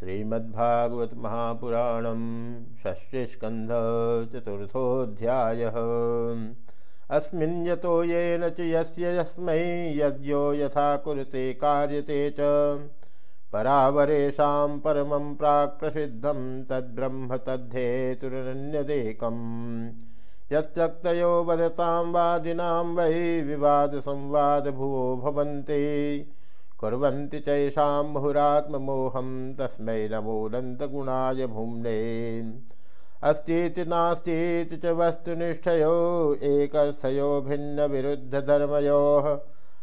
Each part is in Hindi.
श्रीमद्भागवत महापुराण षष्टिस्कंध चतुर्थोध्याय अस्मिन् यतो येन च यद्यो यथा कुरुते कार्यते च। परावरेषां परमं प्राक् प्रसिद्धं तद्ब्रह्म तद्धेतुरन्यदेकम् यस्तक्तयो वदतां वादिनां वै विवादसंवादभुवो भवन्ति। कुर्वन्ति चैषां मुहुरात्ममोहं तस्मै नमोऽनन्तगुणाय भुम्ने। अस्तीति नास्तीति च वस्तुनिष्ठयो एकस्थयो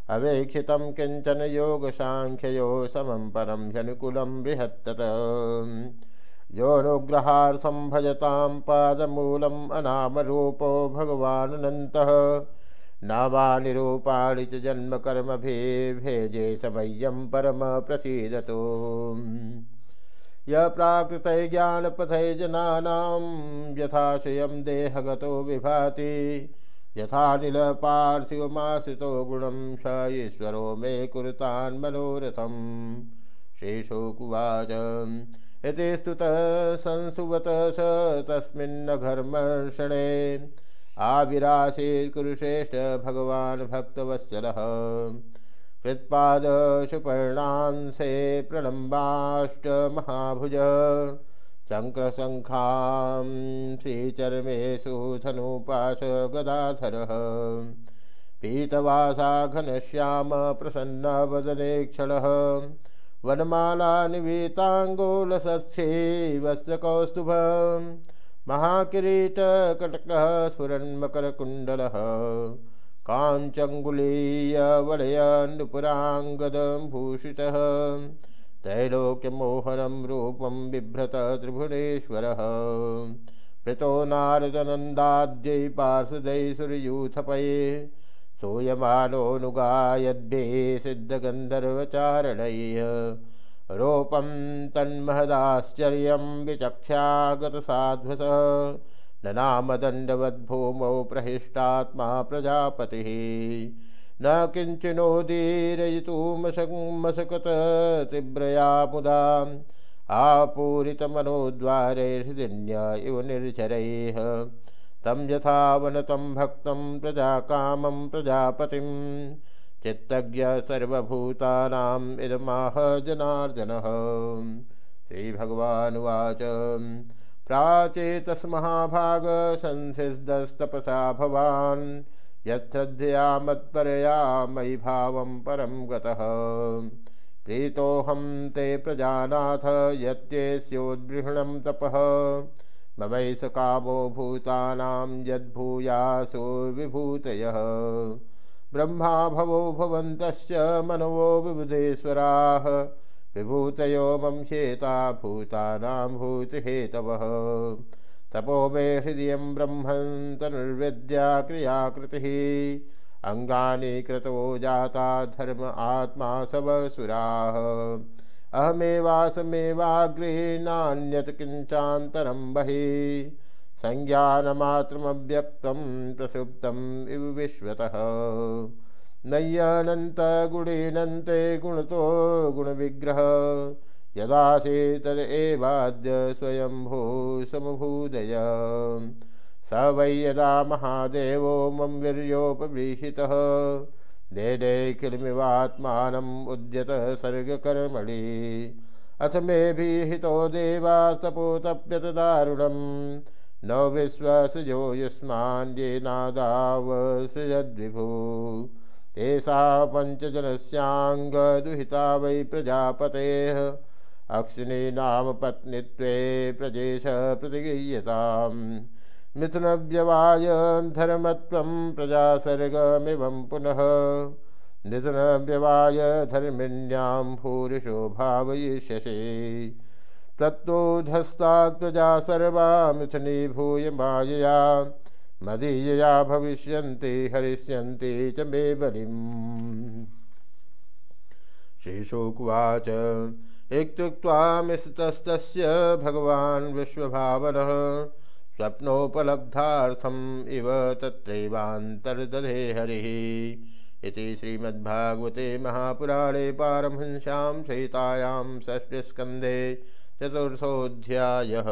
अवेक्षितं किंचन योगसाङ्ख्ययो समं परं ह्यनुकूलं बृहत्तत। योऽनुग्रहार्थं भजतां पादमूलम् अनामरूपो नावानिरूपाणि च जन्मकर्मभिर्भेजे समय्यं परम प्रसीदतु। य प्राकृतै ज्ञानपथै जनानां यथाशयं देहगतो विभाति। यथानिलपार्थिवमाश्रितो गुणं स ईश्वरो मे कुरुतान् मनोरथं श्रीशोकुवाच इति स्तुतः संसुवत स तस्मिन्न आविरासीत् कुरुश्रेष्ठ भगवान् भक्तवत्सलः। कृत्पादशुपर्णांसे प्रलम्बाष्टमहाभुज चङ्क्रशङ्खां श्रीचर्मेषु धनुपाश गदाधरः पीतवासा घनश्याम प्रसन्नवदने क्षणः। वनमाला निवीताङ्गोलसत्स्ये वत्सकौस्तुभम् महाकिरीटकटकः स्फुरन्मकरकुण्डलः काञ्चङ्गुलीयवलयन्नुपुराङ्गदं भूषितः त्रैलोक्यमोहनं रूपं बिभ्रत त्रिभुवनेश्वरः। प्रतो नारदनन्दाद्यै पार्षदै सुरयूथपये सोयमानोऽनुगायद्भे सिद्धगन्धर्वचारणैः। रूपं तन्महदाश्चर्यं विचक्ष्यागतसाध्वसः न नामदण्डवद्भूमौ प्रहिष्टात्मा प्रजापतिः। न किञ्चिनोदीरयितुमशकत तीव्रया मुदा आपूरितमनोद्वारे हृदिन्य इव निर्झरैः तं यथा वनतं भक्तं प्रजाकामं प्रजापतिम्। चित्तज्ञ सर्वभूतानाम् जनार्दनः श्रीभगवानुवाच। प्राचेतस्महाभाग संसिद्धस्तपसा भवान् यच्छ्रद्धया मत्परया मयि भावं परं गतः। प्रीतोऽहं ते प्रजानाथ यत्येस्योद्बृहणं तपः। ममैष कामो भूतानां यद्भूयासुर्विभूतयः। ब्रह्मा भवो भवन्तश्च मनवो विबुधेश्वराः विभूतयो मंशेता भूतानां भूतिहेतवः। तपो मे हृदय ब्रह्मन् तनुर्विद्या क्रियाकृतिः। अङ्गानि क्रतो जाता धर्म आत्मा सवसुराः अहमेवासमेवाग्रे नान्यत् किञ्चान्तरं बहिः। संज्ञानमात्रमव्यक्तं प्रसुप्तम् इव विश्वतः। नय्यनन्तगुणेनन्ते गुणतो गुणविग्रह। यदासे तदेवाद्य स्वयंभू समभूदय। स वै यदा महादेवो मम वीर्योपबृषितः देदैखिलमिवात्मानम् उद्यत सर्गकर्मणि। अथ मे भीहितो देवास्तपोतप्यत दारुणम् न विश्वसजो युष्मान्येनादावसृजद्विभु तेषा पञ्चजनस्याङ्गदुहिता वै प्रजापतेः। अक्षिणी नाम पत्नीत्वे प्रजेश प्रतिगीयताम् मिथुनव्यवाय धर्मत्वं प्रजासर्गमिवं पुनः। निधनव्यवाय धर्मिण्यां भूरिशो भावयिष्यसे। तत्त्वोधस्तात् प्रजा सर्वा मिथुनी भूय मायया, मदीयया भविष्यन्ति, हरिष्यन्ति च मे बलिम्। श्रीशोकुवाच। इत्युक्त्वा मिस्तस्तस्य भगवान् विश्वभावनः स्वप्नोपलब्धार्थम् इव तत्रैवान्तर्दधे हरिः। इति श्रीमद्भागवते महापुराणे पारमहंस्यां सहितायां षष्ठस्कन्धे चतुर्थोऽध्यायः।